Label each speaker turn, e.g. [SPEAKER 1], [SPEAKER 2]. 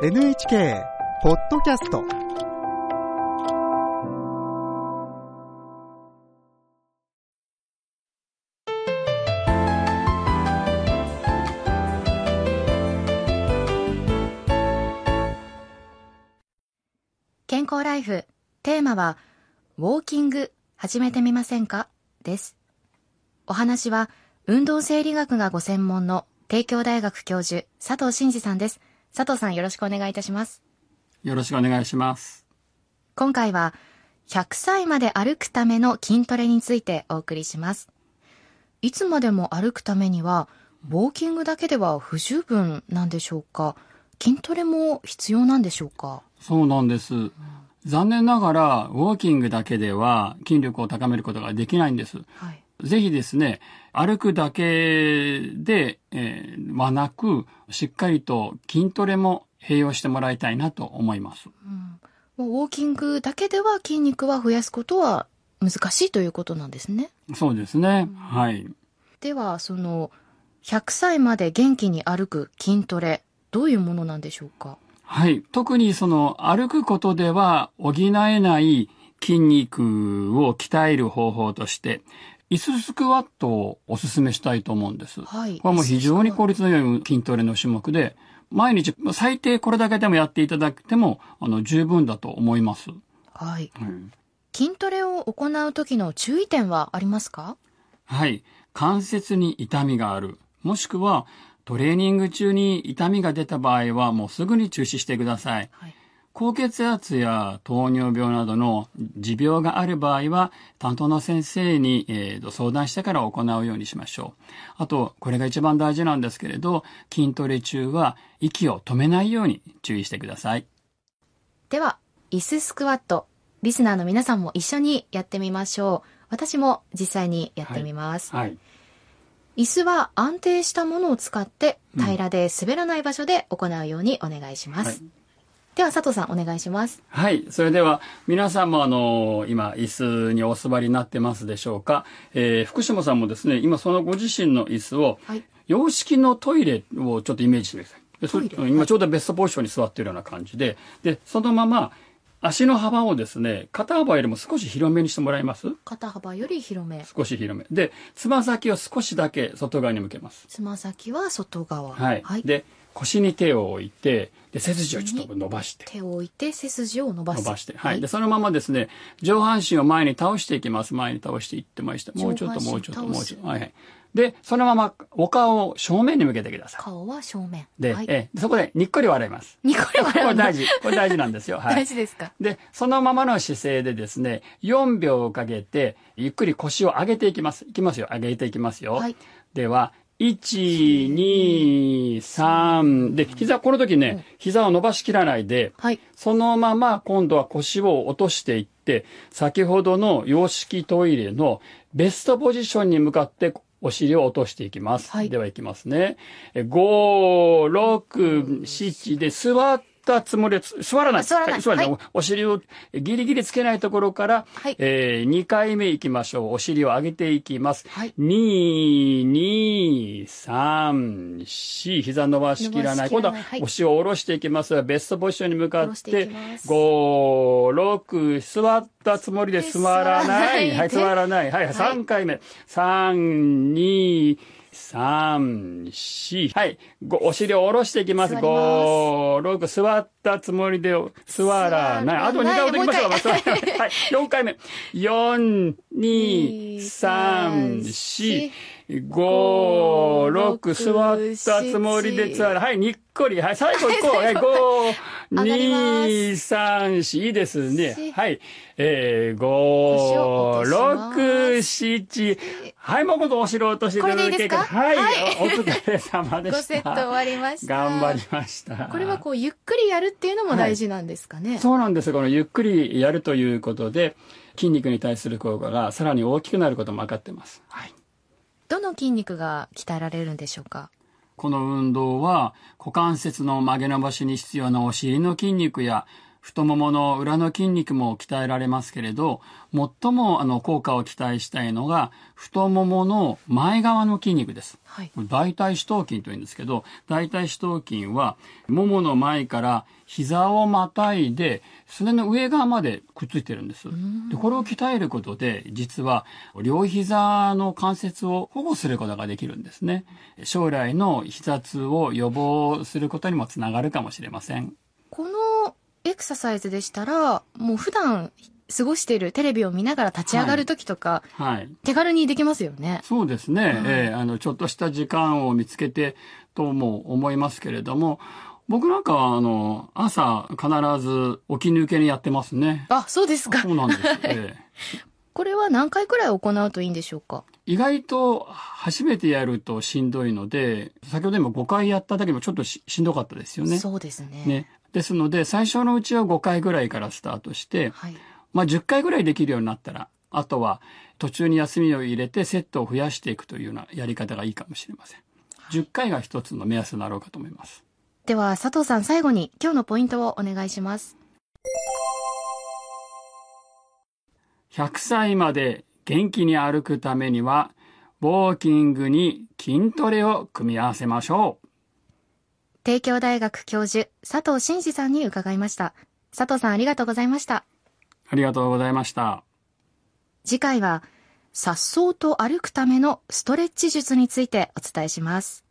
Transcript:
[SPEAKER 1] NHK ポッドキャスト。
[SPEAKER 2] 健康ライフテーマはウォーキング始めてみませんか？です。お話は運動生理学がご専門の帝京大学教授佐藤真嗣さんです。佐藤さんよろしくお願いいたします
[SPEAKER 3] よろしくお願いします。
[SPEAKER 2] 今回は100歳まで歩くための筋トレについてお送りしますいつまでも歩くためにはウォーキングだけでは不十分なんでしょうか？筋トレも必要なんでしょうか？
[SPEAKER 3] そうなんです。残念ながら、ウォーキングだけでは筋力を高めることができないんです。
[SPEAKER 2] はい
[SPEAKER 3] ぜひですね、歩くだけで、えーはなく、しっかりと筋トレも併用してもらいたいなと思います。
[SPEAKER 2] もうウォーキングだけでは筋肉は増やすことは難しいということなんですね。
[SPEAKER 3] そうですね。はい。
[SPEAKER 2] では、その、100歳まで元気に歩く筋トレ、どういうものなんでしょうか？
[SPEAKER 3] はい。特にその歩くことでは補えない筋肉を鍛える方法として、椅子スクワットをお勧めしたいと思うんです。
[SPEAKER 2] はい
[SPEAKER 3] これはもう非常に効率の良い筋トレの種目で、毎日最低これだけでもやっていただくても、あの、十分だと思います。
[SPEAKER 2] はい。
[SPEAKER 3] うん
[SPEAKER 2] 筋トレを行う時の注意点はありますか？
[SPEAKER 3] はい。関節に痛みがある。もしくは、トレーニング中に痛みが出た場合は、もうすぐに中止してください。
[SPEAKER 2] はい。
[SPEAKER 3] 高血圧や糖尿病などの持病がある場合は、担当の先生に、えーと相談してから行うようにしましょう。あと、これが一番大事なんですけれど、筋トレ中は息を止めないように注意してください。
[SPEAKER 2] では、椅子スクワット、リスナーの皆さんも一緒にやってみましょう。私も実際にやってみます。
[SPEAKER 3] はい。
[SPEAKER 2] 椅子は安定したものを使って平らで滑らない場所で行うようにお願いします。
[SPEAKER 3] はい
[SPEAKER 2] では佐藤さんお願いします。
[SPEAKER 3] はい。それでは、皆さんもあの、今、椅子にお座りになってますでしょうか。えー福島さんもですね、今そのご自身の椅子を、
[SPEAKER 2] はい
[SPEAKER 3] 洋式のトイレをちょっとイメージしてください。今ちょうどベストポジションに座っているような感じで、で、そのまま、足の幅をですね、肩幅よりも少し広めにしてもらえます？
[SPEAKER 2] 肩幅より広め。
[SPEAKER 3] 少し広め。で、つま先を少しだけ外側に向けます。
[SPEAKER 2] つま先は外側。
[SPEAKER 3] はい。
[SPEAKER 2] はい。
[SPEAKER 3] で、腰に手を置いて、で、背筋をちょっと伸ばして。
[SPEAKER 2] 手を置いて背筋を伸ばす。
[SPEAKER 3] 伸ばして。はい。で、そのままですね、上半身を前に倒していきます。前に倒していってました。もうちょっと、もうちょっと、もうちょっと。はいはい。で、そのままお顔を正面に向けてくださ
[SPEAKER 2] 顔は正面。
[SPEAKER 3] い。で、
[SPEAKER 2] はい、
[SPEAKER 3] ええそこでにっこり笑います。
[SPEAKER 2] ニコリ
[SPEAKER 3] こ
[SPEAKER 2] 笑う の
[SPEAKER 3] れ大事。これ大事なんですよ。はい
[SPEAKER 2] 大。事ですか？
[SPEAKER 3] で、そのままの姿勢でですね、4秒かけて、ゆっくり腰を上げていきます。いきますよ。上げていきますよ。
[SPEAKER 2] はい
[SPEAKER 3] では、1、2、3。で、膝、この時ね、膝を伸ばしきらないで、
[SPEAKER 2] はい。
[SPEAKER 3] そのまま今度は腰を落としていって、先ほどの洋式トイレのベストポジションに向かってお尻を落としていきます。
[SPEAKER 2] はい
[SPEAKER 3] では行きますね。え5、6、7で座ったつもりで、つ座らない。
[SPEAKER 2] 座らない
[SPEAKER 3] は座らない。
[SPEAKER 2] はい
[SPEAKER 3] おお尻をギリギリつけないところから、
[SPEAKER 2] はい
[SPEAKER 3] え2回目行きましょう。お尻を上げていきます。
[SPEAKER 2] はい
[SPEAKER 3] 2、2、3、4、膝伸ばしきらない。今度はお尻を下ろしていきます。ベストポジションに向かっ
[SPEAKER 2] てい
[SPEAKER 3] て、
[SPEAKER 2] きます
[SPEAKER 3] 5、6、座ったつもりで座らない。はい、
[SPEAKER 2] で
[SPEAKER 3] 座らない。はい、3回目。3、2、3、4。はい。ごお尻を下ろしていきます。
[SPEAKER 2] 座ります
[SPEAKER 3] 5、6、座ったつもりで座らない。あと2回ほどいきましょう。はい、4回目。4、2、3、4。5、6、座ったつもりで座る。はい、にっこり。はい、最後行こう。はい、5、
[SPEAKER 2] 上がります
[SPEAKER 3] 2、3、4。いいですね
[SPEAKER 2] 四。
[SPEAKER 3] はい。えー、5、
[SPEAKER 2] 腰を落とします
[SPEAKER 3] 6、7。はい、もう今度お尻を落としていただけ
[SPEAKER 2] これでいいですか？
[SPEAKER 3] はい、
[SPEAKER 2] はい
[SPEAKER 3] お疲れ様でした。
[SPEAKER 2] 5セット終わりました。
[SPEAKER 3] 頑張りました。
[SPEAKER 2] これはこう、ゆっくりやるっていうのも大事なんですかね？
[SPEAKER 3] そうなんです。このゆっくりやるということで、筋肉に対する効果がさらに大きくなることも分かってます。はい。
[SPEAKER 2] どの筋肉が鍛えられるんでしょうか？
[SPEAKER 3] この運動は股関節の曲げ伸ばしに必要なお尻の筋肉や太ももの裏の筋肉も鍛えられますけれど、最もあの効果を期待したいのが、太ももの前側の筋肉です。
[SPEAKER 2] はい。
[SPEAKER 3] 大腿四頭筋というんですけど、大腿四頭筋は、ももの前から膝をまたいで、すねの上側までくっついてるんです。で、これを鍛えることで、実は、両膝の関節を保護することができるんですね。将来の膝痛を予防することにもつながるかもしれません。
[SPEAKER 2] このエクササイズでしたら、もう普段過ごしているテレビを見ながら立ち上がる時とか、
[SPEAKER 3] はい。
[SPEAKER 2] 手軽にできますよね。
[SPEAKER 3] そうですね。ええあの、ちょっとした時間を見つけてとも思いますけれども、僕なんかは、あの、朝必ず起き抜けにやってますね。
[SPEAKER 2] あ、そうですか
[SPEAKER 3] そ。うなんです。ええ
[SPEAKER 2] これは何回くらい行うといいんでしょうか？
[SPEAKER 3] 意外と初めてやるとしんどいので、先ほど今5回やった時もちょっとししんどかったですよね。
[SPEAKER 2] そうですね。
[SPEAKER 3] ね。ですので、最初のうちは5回ぐらいからスタートして、
[SPEAKER 2] はい。
[SPEAKER 3] まあ10回ぐらいできるようになったら、あとは途中に休みを入れてセットを増やしていくというようなやり方がいいかもしれません。10回が一つの目安になろうかと思います。
[SPEAKER 2] では、佐藤さん最後に今日のポイントをお願いします。
[SPEAKER 3] 100歳まで元気に歩くためには、ウォーキングに筋トレを組み合わせましょう。
[SPEAKER 2] 帝京大学教授、佐藤真嗣さんに伺いました。佐藤さんありがとうございました。
[SPEAKER 3] ありがとうございました。
[SPEAKER 2] 次回は、颯爽と歩くためのストレッチ術についてお伝えします。